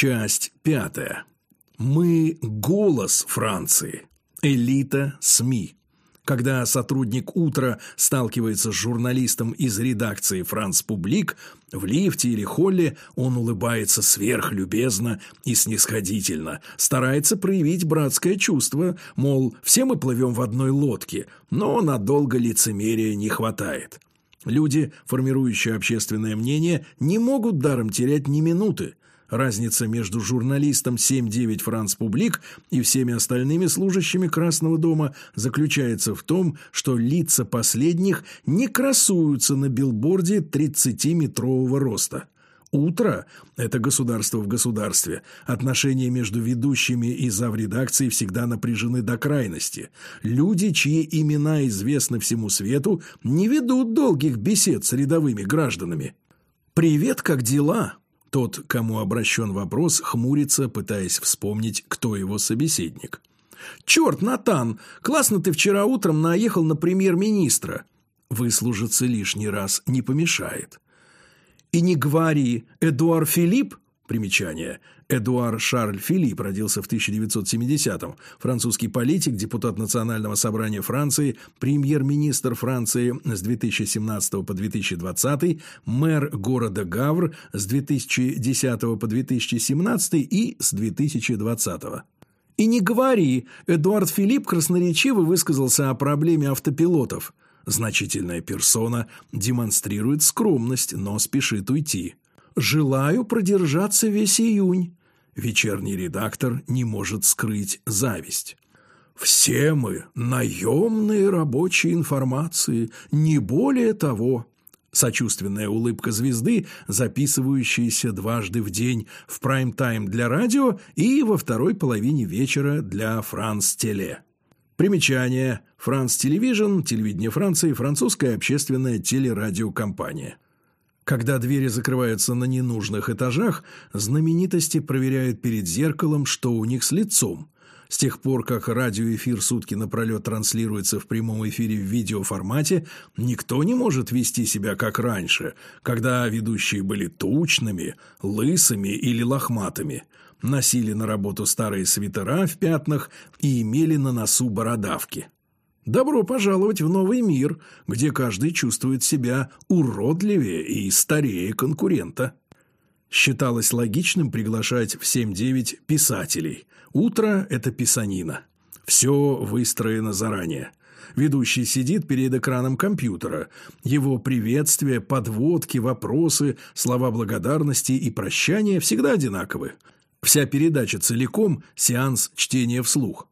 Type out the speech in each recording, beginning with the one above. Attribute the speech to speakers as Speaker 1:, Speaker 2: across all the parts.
Speaker 1: Часть пятая. Мы – голос Франции. Элита СМИ. Когда сотрудник «Утра» сталкивается с журналистом из редакции «Франц Публик», в лифте или холле он улыбается сверхлюбезно и снисходительно, старается проявить братское чувство, мол, все мы плывем в одной лодке, но надолго лицемерия не хватает. Люди, формирующие общественное мнение, не могут даром терять ни минуты – Разница между журналистом 7-9 «Франц Публик» и всеми остальными служащими Красного дома заключается в том, что лица последних не красуются на билборде 30-метрового роста. Утро – это государство в государстве. Отношения между ведущими и завредакцией всегда напряжены до крайности. Люди, чьи имена известны всему свету, не ведут долгих бесед с рядовыми гражданами. «Привет, как дела?» Тот, кому обращен вопрос, хмурится, пытаясь вспомнить, кто его собеседник. «Черт, Натан! Классно ты вчера утром наехал на премьер-министра!» Выслужиться лишний раз не помешает. «И не говори, Эдуар Филипп?» Примечание. Эдуар Шарль Филипп родился в 1970-м. Французский политик, депутат Национального собрания Франции, премьер-министр Франции с 2017 по 2020, мэр города Гавр с 2010 по 2017 и с 2020. И не говори, Эдуард Филипп красноречиво высказался о проблеме автопилотов. Значительная персона демонстрирует скромность, но спешит уйти. «Желаю продержаться весь июнь». Вечерний редактор не может скрыть зависть. «Все мы наемные рабочие информации, не более того». Сочувственная улыбка звезды, записывающаяся дважды в день в прайм-тайм для радио и во второй половине вечера для Франс Теле. Примечание. Франс Телевижн, телевидение Франции, французская общественная телерадиокомпания. Когда двери закрываются на ненужных этажах, знаменитости проверяют перед зеркалом, что у них с лицом. С тех пор, как радиоэфир сутки напролет транслируется в прямом эфире в видеоформате, никто не может вести себя как раньше, когда ведущие были тучными, лысыми или лохматыми, носили на работу старые свитера в пятнах и имели на носу бородавки. Добро пожаловать в новый мир, где каждый чувствует себя уродливее и старее конкурента. Считалось логичным приглашать в 7-9 писателей. Утро – это писанина. Все выстроено заранее. Ведущий сидит перед экраном компьютера. Его приветствия, подводки, вопросы, слова благодарности и прощания всегда одинаковы. Вся передача целиком – сеанс чтения вслух.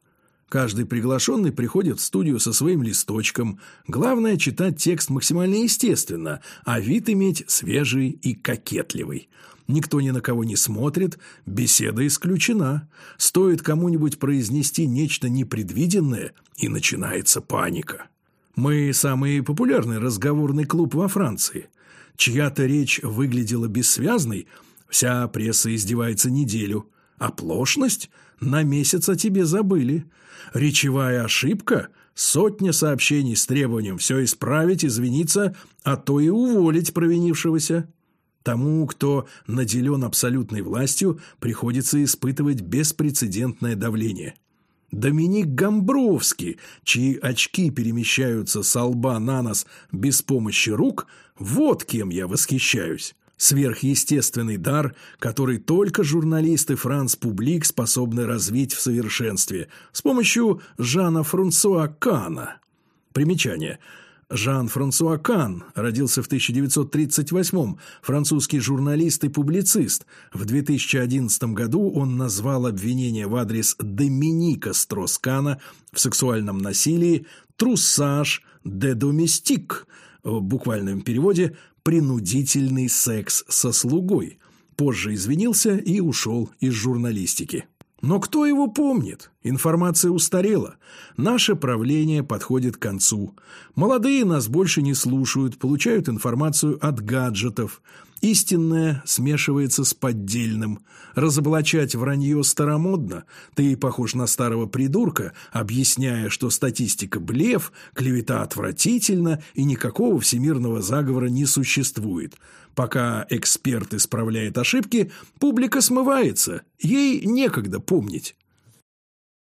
Speaker 1: Каждый приглашенный приходит в студию со своим листочком. Главное – читать текст максимально естественно, а вид иметь свежий и кокетливый. Никто ни на кого не смотрит, беседа исключена. Стоит кому-нибудь произнести нечто непредвиденное, и начинается паника. Мы – самый популярный разговорный клуб во Франции. Чья-то речь выглядела бессвязной, вся пресса издевается неделю. Оплошность – на месяц о тебе забыли. Речевая ошибка – сотня сообщений с требованием все исправить, извиниться, а то и уволить провинившегося. Тому, кто наделен абсолютной властью, приходится испытывать беспрецедентное давление. Доминик Гамбровский, чьи очки перемещаются с лба на нос без помощи рук, вот кем я восхищаюсь сверхъестественный дар, который только журналисты Франс Публик способны развить в совершенстве с помощью Жана Франсуа Кана. Примечание. Жан-Франсуа Кан родился в 1938-м, французский журналист и публицист. В 2011 году он назвал обвинение в адрес Доминика Строскана в сексуальном насилии «труссаж де доместик», в буквальном переводе принудительный секс со слугой. Позже извинился и ушел из журналистики. Но кто его помнит? Информация устарела. Наше правление подходит к концу. Молодые нас больше не слушают, получают информацию от гаджетов. Истинное смешивается с поддельным. Разоблачать вранье старомодно. Ты похож на старого придурка, объясняя, что статистика – блеф, клевета отвратительна и никакого всемирного заговора не существует. Пока эксперт исправляет ошибки, публика смывается. Ей некогда помнить.